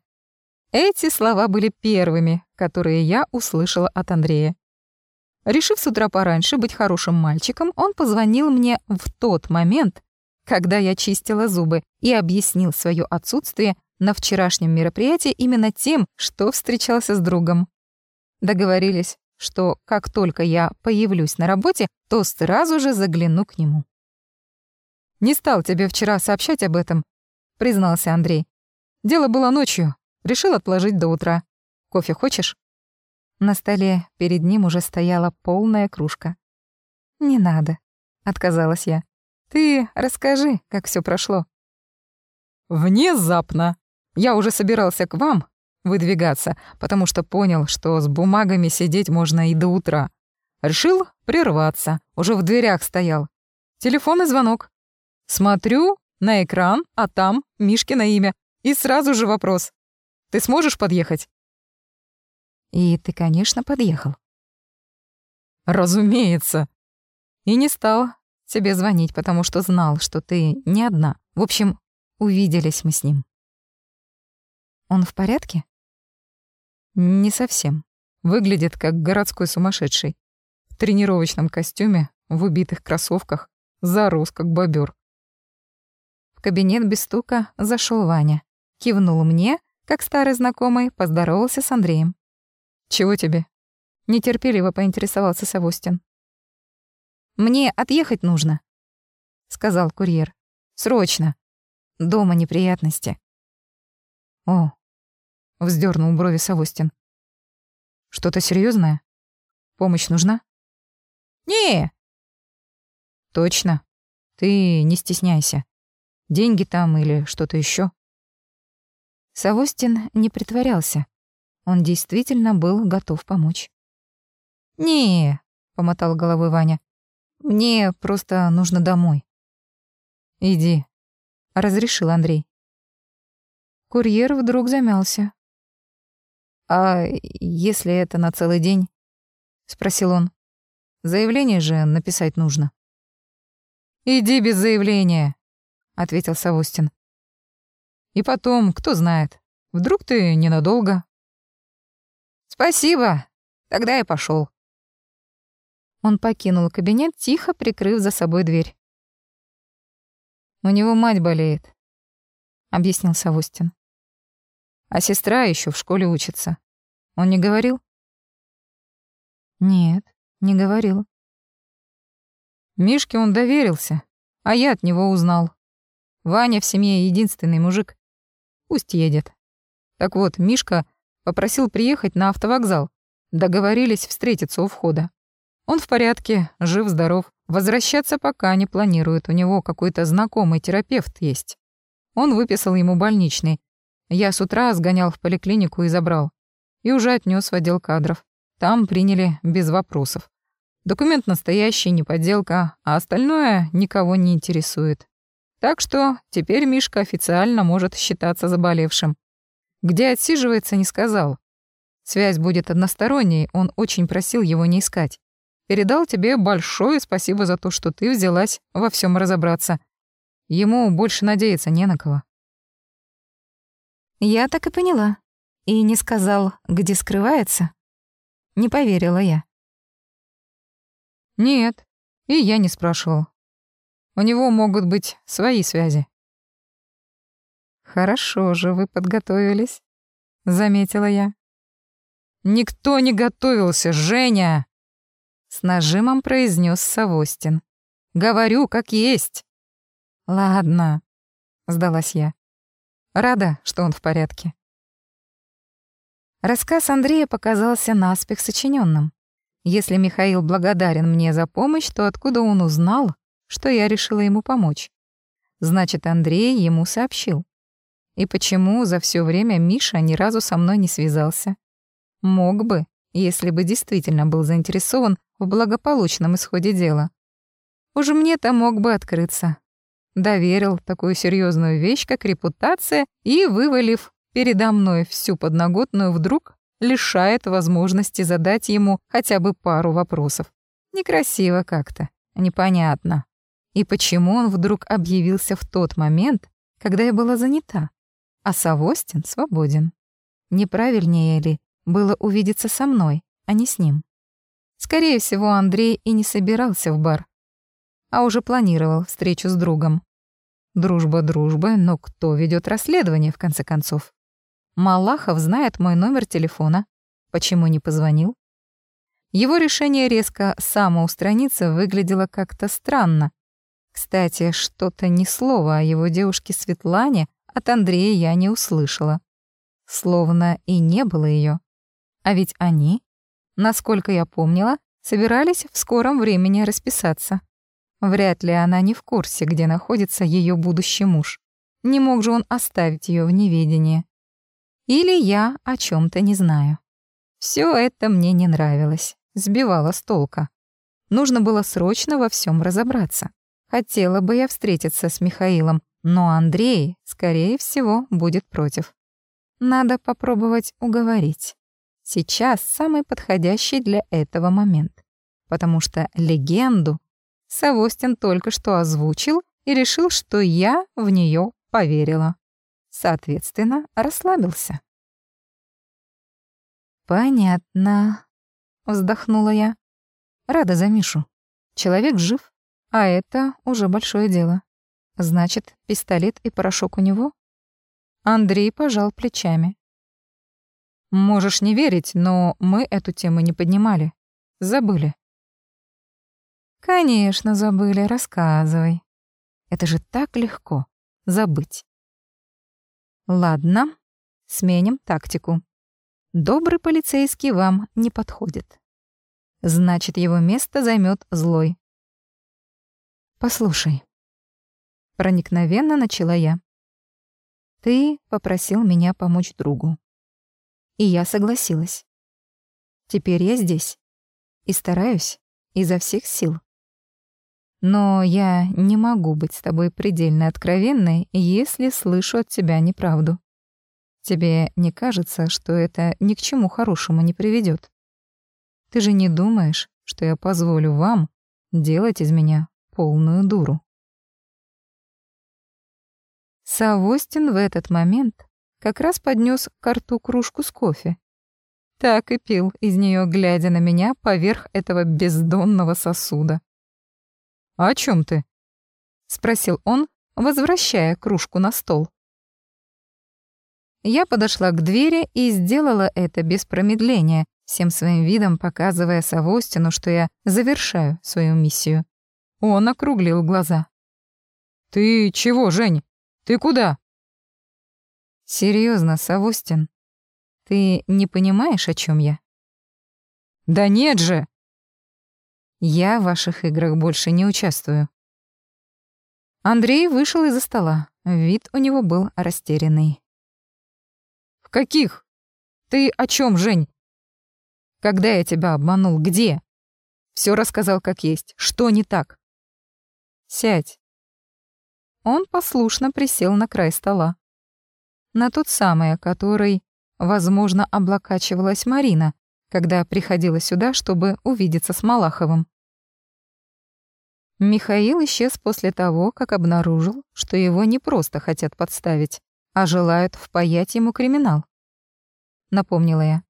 Эти слова были первыми, которые я услышала от Андрея. Решив с утра пораньше быть хорошим мальчиком, он позвонил мне в тот момент, когда я чистила зубы, и объяснил свое отсутствие на вчерашнем мероприятии именно тем, что встречался с другом. Договорились, что как только я появлюсь на работе, то сразу же загляну к нему. «Не стал тебе вчера сообщать об этом», — признался Андрей. «Дело было ночью. Решил отложить до утра. Кофе хочешь?» На столе перед ним уже стояла полная кружка. «Не надо», — отказалась я. «Ты расскажи, как все прошло». «Внезапно. Я уже собирался к вам, выдвигаться, потому что понял, что с бумагами сидеть можно и до утра. Решил прерваться, уже в дверях стоял. Телефонный звонок. Смотрю на экран, а там Мишкино имя. И сразу же вопрос. «Ты сможешь подъехать?» И ты, конечно, подъехал. Разумеется. И не стал тебе звонить, потому что знал, что ты не одна. В общем, увиделись мы с ним. Он в порядке? Не совсем. Выглядит как городской сумасшедший. В тренировочном костюме, в убитых кроссовках, зарос как бобер. В кабинет без стука зашел Ваня. Кивнул мне, как старый знакомый, поздоровался с Андреем. «Чего тебе?» Нетерпеливо поинтересовался Савостин. «Мне отъехать нужно», — сказал курьер. Срочно. Дома неприятности». «О», — вздернул брови Савостин. «Что-то серьезное? Помощь нужна?» «Не!» «Точно. Ты не стесняйся. Деньги там или что-то еще. Савостин не притворялся. Он действительно был готов помочь. «Не», — помотал головой Ваня. «Мне просто нужно домой». «Иди», — разрешил Андрей. Курьер вдруг замялся. «А если это на целый день?» — спросил он. «Заявление же написать нужно». «Иди без заявления», — ответил Савостин. «И потом, кто знает, вдруг ты ненадолго». «Спасибо, тогда я пошел. Он покинул кабинет, тихо прикрыв за собой дверь. «У него мать болеет», — объяснил Савустин. «А сестра еще в школе учится. Он не говорил?» «Нет, не говорил». Мишке он доверился, а я от него узнал. Ваня в семье единственный мужик. Пусть едет. Так вот, Мишка попросил приехать на автовокзал. Договорились встретиться у входа. Он в порядке, жив-здоров. Возвращаться пока не планирует, у него какой-то знакомый терапевт есть. Он выписал ему больничный. Я с утра сгонял в поликлинику и забрал. И уже отнес в отдел кадров. Там приняли без вопросов. Документ настоящий, не подделка, а остальное никого не интересует. Так что теперь Мишка официально может считаться заболевшим. Где отсиживается, не сказал. Связь будет односторонней, он очень просил его не искать. Передал тебе большое спасибо за то, что ты взялась во всем разобраться. Ему больше надеяться не на кого. Я так и поняла. И не сказал, где скрывается. Не поверила я. Нет, и я не спрашивал. У него могут быть свои связи. Хорошо же вы подготовились, заметила я. Никто не готовился, Женя! С нажимом произнес Савостин. «Говорю, как есть». «Ладно», — сдалась я. Рада, что он в порядке. Рассказ Андрея показался наспех сочиненным. Если Михаил благодарен мне за помощь, то откуда он узнал, что я решила ему помочь? Значит, Андрей ему сообщил. И почему за все время Миша ни разу со мной не связался? Мог бы, если бы действительно был заинтересован в благополучном исходе дела. Уж мне-то мог бы открыться. Доверил такую серьезную вещь, как репутация, и, вывалив передо мной всю подноготную, вдруг лишает возможности задать ему хотя бы пару вопросов. Некрасиво как-то, непонятно. И почему он вдруг объявился в тот момент, когда я была занята, а Савостин свободен? Неправильнее ли было увидеться со мной, а не с ним? Скорее всего, Андрей и не собирался в бар, а уже планировал встречу с другом. Дружба дружбы, но кто ведет расследование, в конце концов? Малахов знает мой номер телефона. Почему не позвонил? Его решение резко самоустраниться выглядело как-то странно. Кстати, что-то ни слова о его девушке Светлане от Андрея я не услышала. Словно и не было ее. А ведь они Насколько я помнила, собирались в скором времени расписаться. Вряд ли она не в курсе, где находится ее будущий муж. Не мог же он оставить ее в неведении. Или я о чем то не знаю. Все это мне не нравилось, сбивало с толка. Нужно было срочно во всем разобраться. Хотела бы я встретиться с Михаилом, но Андрей, скорее всего, будет против. Надо попробовать уговорить. Сейчас самый подходящий для этого момент, потому что легенду Савостин только что озвучил и решил, что я в нее поверила. Соответственно, расслабился. «Понятно», — вздохнула я. «Рада за Мишу. Человек жив, а это уже большое дело. Значит, пистолет и порошок у него?» Андрей пожал плечами. Можешь не верить, но мы эту тему не поднимали. Забыли. Конечно, забыли, рассказывай. Это же так легко — забыть. Ладно, сменим тактику. Добрый полицейский вам не подходит. Значит, его место займет злой. Послушай. Проникновенно начала я. Ты попросил меня помочь другу. И я согласилась. Теперь я здесь. И стараюсь изо всех сил. Но я не могу быть с тобой предельно откровенной, если слышу от тебя неправду. Тебе не кажется, что это ни к чему хорошему не приведет? Ты же не думаешь, что я позволю вам делать из меня полную дуру? Савостин в этот момент как раз поднес к рту кружку с кофе. Так и пил из нее, глядя на меня поверх этого бездонного сосуда. «А «О чем ты?» — спросил он, возвращая кружку на стол. Я подошла к двери и сделала это без промедления, всем своим видом показывая Савостину, что я завершаю свою миссию. Он округлил глаза. «Ты чего, Жень? Ты куда?» Серьезно, Савостин, ты не понимаешь, о чем я?» «Да нет же!» «Я в ваших играх больше не участвую». Андрей вышел из-за стола. Вид у него был растерянный. «В каких? Ты о чем, Жень? Когда я тебя обманул, где? Все рассказал как есть. Что не так?» «Сядь». Он послушно присел на край стола. На тот самый, который Возможно, облокачивалась Марина, когда приходила сюда, чтобы увидеться с Малаховым. Михаил исчез после того, как обнаружил, что его не просто хотят подставить, а желают впаять ему криминал. Напомнила я.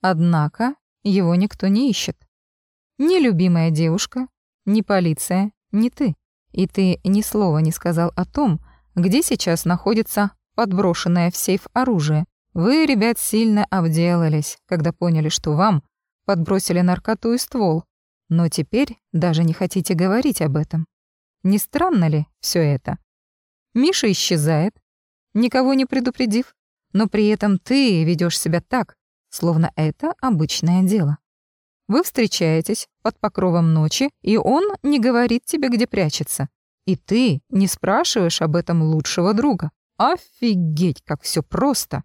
Однако его никто не ищет. Ни любимая девушка, ни полиция, ни ты. И ты ни слова не сказал о том, где сейчас находится подброшенное в сейф оружие, вы, ребят, сильно обделались, когда поняли, что вам подбросили наркоту и ствол, но теперь даже не хотите говорить об этом. Не странно ли все это? Миша исчезает, никого не предупредив, но при этом ты ведешь себя так, словно это обычное дело. Вы встречаетесь под покровом ночи, и он не говорит тебе, где прячется. И ты не спрашиваешь об этом лучшего друга. Офигеть, как все просто.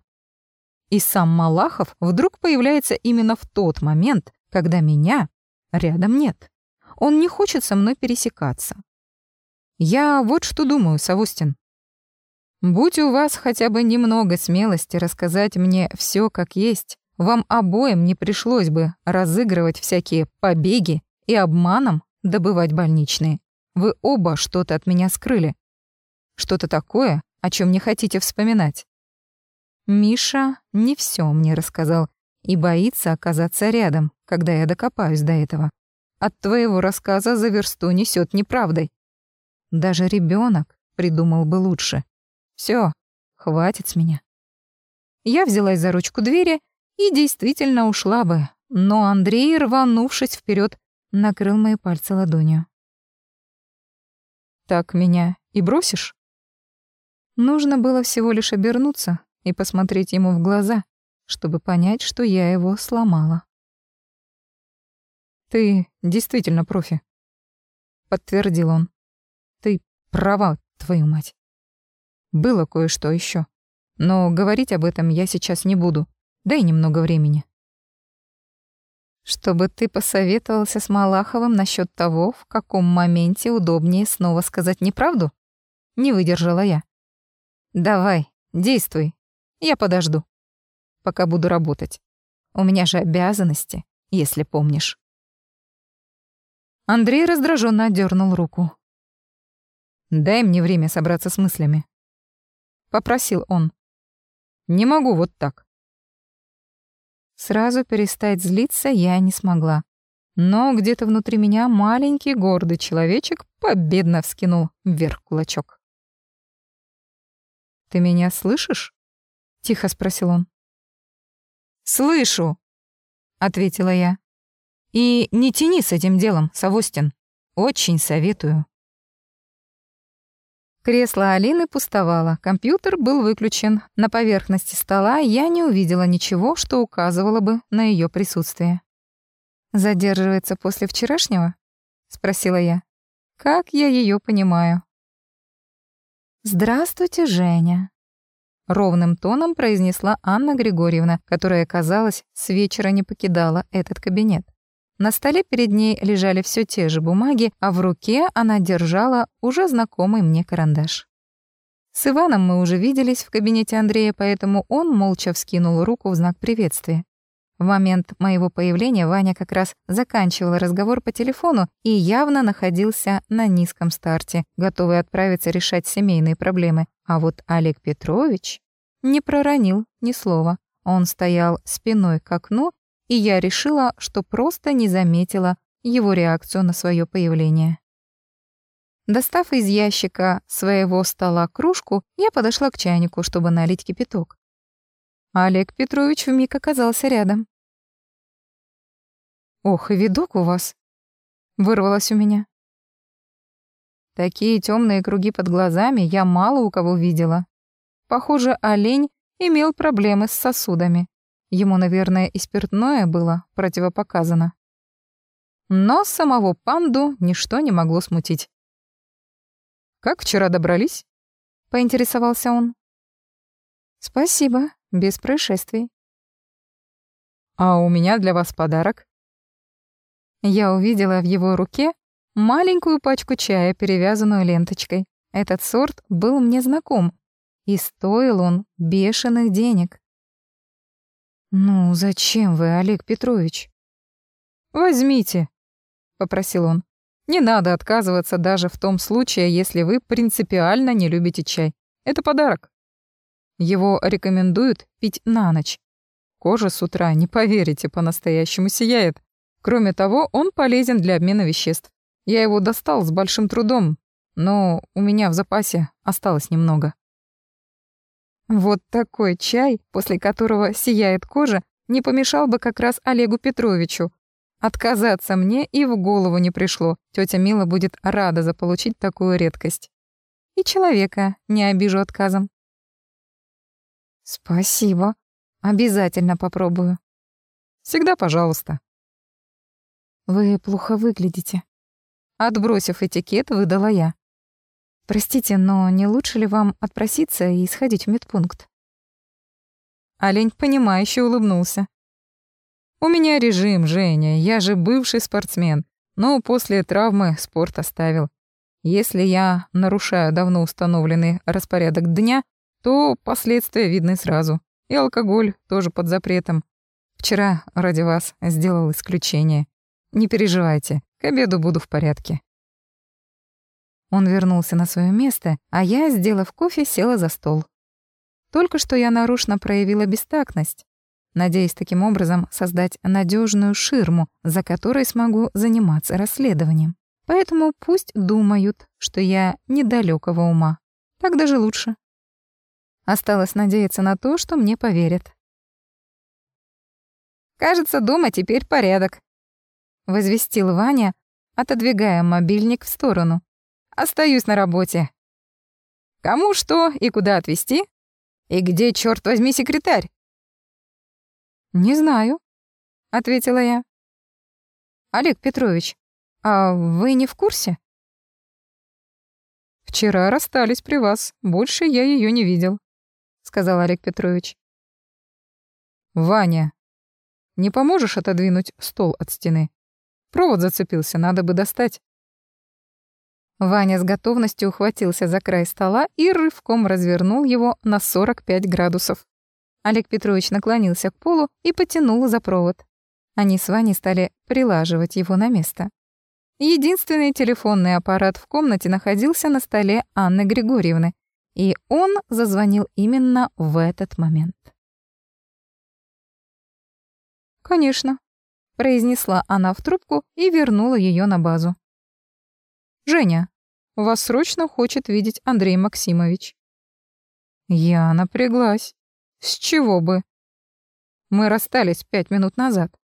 И сам Малахов вдруг появляется именно в тот момент, когда меня рядом нет. Он не хочет со мной пересекаться. Я вот что думаю, Савустин. Будь у вас хотя бы немного смелости рассказать мне все как есть, вам обоим не пришлось бы разыгрывать всякие побеги и обманом добывать больничные. Вы оба что-то от меня скрыли. Что-то такое, о чем не хотите вспоминать. Миша не все мне рассказал и боится оказаться рядом, когда я докопаюсь до этого. От твоего рассказа за версту несет неправдой. Даже ребенок придумал бы лучше. Все, хватит с меня. Я взялась за ручку двери и действительно ушла бы, но Андрей, рванувшись вперед, накрыл мои пальцы ладонью. «Так меня и бросишь?» Нужно было всего лишь обернуться, и посмотреть ему в глаза, чтобы понять, что я его сломала. «Ты действительно профи», — подтвердил он. «Ты права, твою мать. Было кое-что еще, но говорить об этом я сейчас не буду. Дай немного времени». «Чтобы ты посоветовался с Малаховым насчет того, в каком моменте удобнее снова сказать неправду?» Не выдержала я. «Давай, действуй, я подожду, пока буду работать. У меня же обязанности, если помнишь. Андрей раздраженно отдернул руку. «Дай мне время собраться с мыслями», — попросил он. «Не могу вот так». Сразу перестать злиться я не смогла. Но где-то внутри меня маленький гордый человечек победно вскинул вверх кулачок. «Ты меня слышишь?» — тихо спросил он. «Слышу», — ответила я. «И не тяни с этим делом, Савостин. Очень советую». Кресло Алины пустовало, компьютер был выключен. На поверхности стола я не увидела ничего, что указывало бы на ее присутствие. «Задерживается после вчерашнего?» — спросила я. «Как я ее понимаю?» «Здравствуйте, Женя», — ровным тоном произнесла Анна Григорьевна, которая, казалось, с вечера не покидала этот кабинет. На столе перед ней лежали все те же бумаги, а в руке она держала уже знакомый мне карандаш. С Иваном мы уже виделись в кабинете Андрея, поэтому он молча вскинул руку в знак приветствия. В момент моего появления Ваня как раз заканчивал разговор по телефону и явно находился на низком старте, готовый отправиться решать семейные проблемы. А вот Олег Петрович не проронил ни слова. Он стоял спиной к окну и я решила, что просто не заметила его реакцию на свое появление. Достав из ящика своего стола кружку, я подошла к чайнику, чтобы налить кипяток. Олег Петрович вмиг оказался рядом. «Ох, и видок у вас!» — вырвалось у меня. Такие темные круги под глазами я мало у кого видела. Похоже, олень имел проблемы с сосудами. Ему, наверное, и спиртное было противопоказано. Но самого панду ничто не могло смутить. «Как вчера добрались?» — поинтересовался он. «Спасибо, без происшествий». «А у меня для вас подарок». Я увидела в его руке маленькую пачку чая, перевязанную ленточкой. Этот сорт был мне знаком, и стоил он бешеных денег. «Ну, зачем вы, Олег Петрович?» «Возьмите», — попросил он. «Не надо отказываться даже в том случае, если вы принципиально не любите чай. Это подарок. Его рекомендуют пить на ночь. Кожа с утра, не поверите, по-настоящему сияет. Кроме того, он полезен для обмена веществ. Я его достал с большим трудом, но у меня в запасе осталось немного. Вот такой чай, после которого сияет кожа, не помешал бы как раз Олегу Петровичу. Отказаться мне и в голову не пришло. Тетя Мила будет рада заполучить такую редкость. И человека не обижу отказом. Спасибо. Обязательно попробую. Всегда пожалуйста. Вы плохо выглядите. Отбросив этикет, выдала я. Простите, но не лучше ли вам отпроситься и сходить в медпункт? Олень, понимающе улыбнулся. «У меня режим, Женя, я же бывший спортсмен, но после травмы спорт оставил. Если я нарушаю давно установленный распорядок дня, то последствия видны сразу. И алкоголь тоже под запретом. Вчера ради вас сделал исключение. Не переживайте, к обеду буду в порядке». Он вернулся на свое место, а я, сделав кофе, села за стол. Только что я нарушно проявила бестактность, надеясь таким образом создать надежную ширму, за которой смогу заниматься расследованием. Поэтому пусть думают, что я недалекого ума. Так даже лучше. Осталось надеяться на то, что мне поверят. «Кажется, дома теперь порядок», — возвестил Ваня, отодвигая мобильник в сторону. Остаюсь на работе. Кому что и куда отвезти? И где, черт возьми, секретарь? Не знаю, ответила я. Олег Петрович, а вы не в курсе? Вчера расстались при вас, больше я ее не видел, сказал Олег Петрович. Ваня, не поможешь отодвинуть стол от стены? Провод зацепился, надо бы достать. Ваня с готовностью ухватился за край стола и рывком развернул его на 45 градусов. Олег Петрович наклонился к полу и потянул за провод. Они с Ваней стали прилаживать его на место. Единственный телефонный аппарат в комнате находился на столе Анны Григорьевны, и он зазвонил именно в этот момент. «Конечно», — произнесла она в трубку и вернула ее на базу. «Женя, вас срочно хочет видеть Андрей Максимович». Я напряглась. С чего бы? Мы расстались пять минут назад.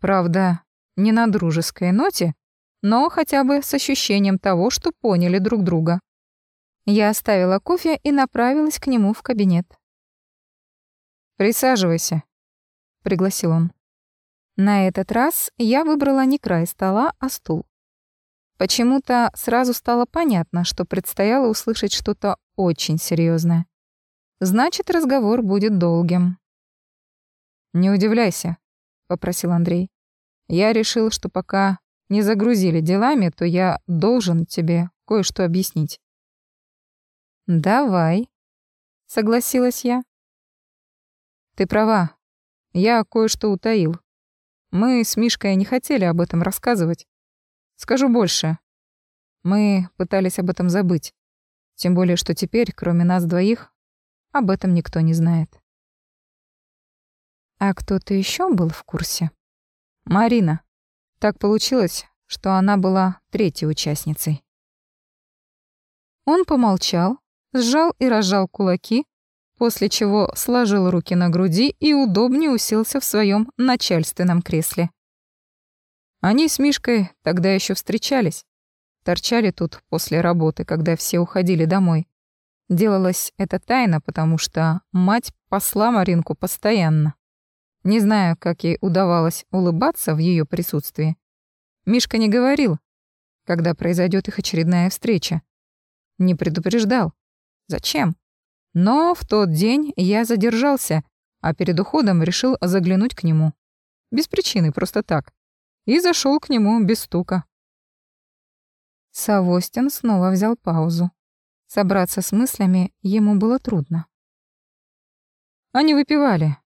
Правда, не на дружеской ноте, но хотя бы с ощущением того, что поняли друг друга. Я оставила кофе и направилась к нему в кабинет. «Присаживайся», — пригласил он. На этот раз я выбрала не край стола, а стул. Почему-то сразу стало понятно, что предстояло услышать что-то очень серьезное. Значит, разговор будет долгим. «Не удивляйся», — попросил Андрей. «Я решил, что пока не загрузили делами, то я должен тебе кое-что объяснить». «Давай», — согласилась я. «Ты права. Я кое-что утаил. Мы с Мишкой не хотели об этом рассказывать. Скажу больше. Мы пытались об этом забыть. Тем более, что теперь, кроме нас двоих, об этом никто не знает. А кто-то еще был в курсе? Марина. Так получилось, что она была третьей участницей. Он помолчал, сжал и разжал кулаки, после чего сложил руки на груди и удобнее уселся в своем начальственном кресле. Они с Мишкой тогда еще встречались. Торчали тут после работы, когда все уходили домой. Делалось это тайно, потому что мать посла Маринку постоянно. Не знаю, как ей удавалось улыбаться в ее присутствии. Мишка не говорил, когда произойдет их очередная встреча. Не предупреждал. Зачем? Но в тот день я задержался, а перед уходом решил заглянуть к нему. Без причины, просто так и зашел к нему без стука. Савостин снова взял паузу. Собраться с мыслями ему было трудно. Они выпивали.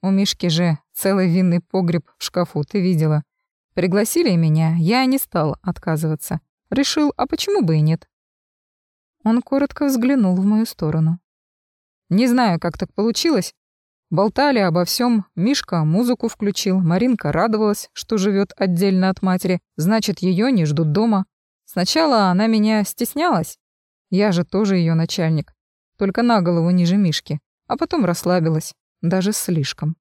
У Мишки же целый винный погреб в шкафу, ты видела. Пригласили меня, я не стал отказываться. Решил, а почему бы и нет? Он коротко взглянул в мою сторону. Не знаю, как так получилось, Болтали обо всем. Мишка музыку включил, Маринка радовалась, что живет отдельно от матери, значит, ее не ждут дома. Сначала она меня стеснялась. Я же тоже ее начальник, только на голову ниже Мишки, а потом расслабилась, даже слишком.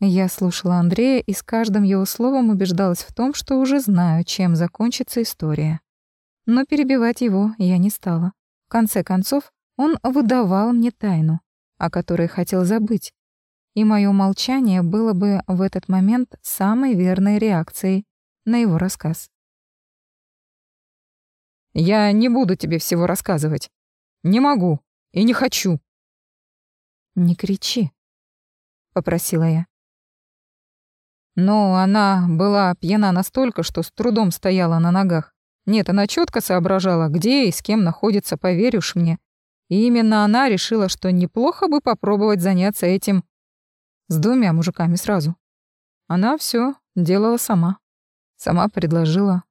Я слушала Андрея и с каждым его словом убеждалась в том, что уже знаю, чем закончится история. Но перебивать его я не стала. В конце концов, он выдавал мне тайну, о которой хотел забыть, и мое молчание было бы в этот момент самой верной реакцией на его рассказ. «Я не буду тебе всего рассказывать. Не могу и не хочу». «Не кричи», — попросила я. Но она была пьяна настолько, что с трудом стояла на ногах. Нет, она четко соображала, где и с кем находится, поверишь мне. И именно она решила, что неплохо бы попробовать заняться этим с двумя мужиками сразу. Она все делала сама. Сама предложила.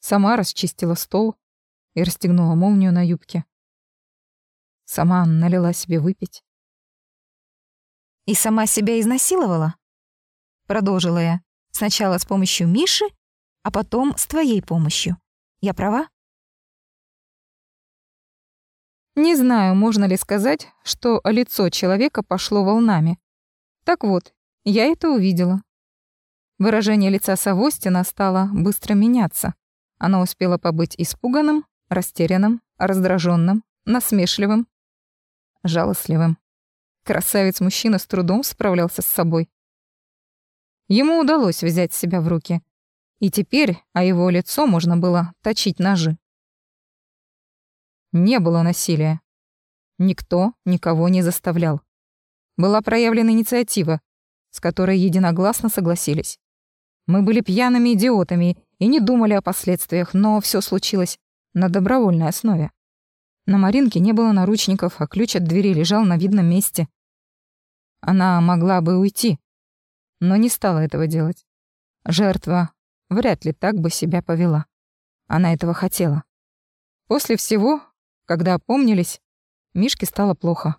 Сама расчистила стол и расстегнула молнию на юбке. Сама налила себе выпить. «И сама себя изнасиловала?» Продолжила я. «Сначала с помощью Миши, а потом с твоей помощью. Я права?» Не знаю, можно ли сказать, что лицо человека пошло волнами. Так вот, я это увидела. Выражение лица Савостина стало быстро меняться. Оно успело побыть испуганным, растерянным, раздраженным, насмешливым, жалостливым. Красавец-мужчина с трудом справлялся с собой. Ему удалось взять себя в руки. И теперь о его лицо можно было точить ножи. Не было насилия. Никто никого не заставлял. Была проявлена инициатива, с которой единогласно согласились. Мы были пьяными идиотами и не думали о последствиях, но все случилось на добровольной основе. На Маринке не было наручников, а ключ от двери лежал на видном месте. Она могла бы уйти, но не стала этого делать. Жертва вряд ли так бы себя повела. Она этого хотела. После всего когда опомнились, Мишке стало плохо.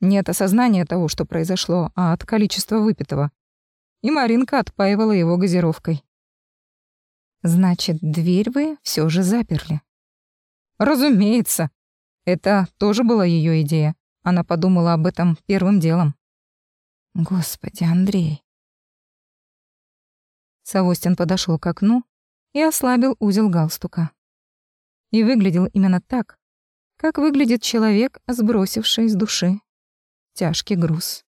Не от осознания того, что произошло, а от количества выпитого. И Маринка отпаивала его газировкой. «Значит, дверь вы все же заперли?» «Разумеется. Это тоже была ее идея. Она подумала об этом первым делом». «Господи, Андрей». Савостин подошел к окну и ослабил узел галстука. И выглядел именно так, как выглядит человек, сбросивший с души. Тяжкий груз.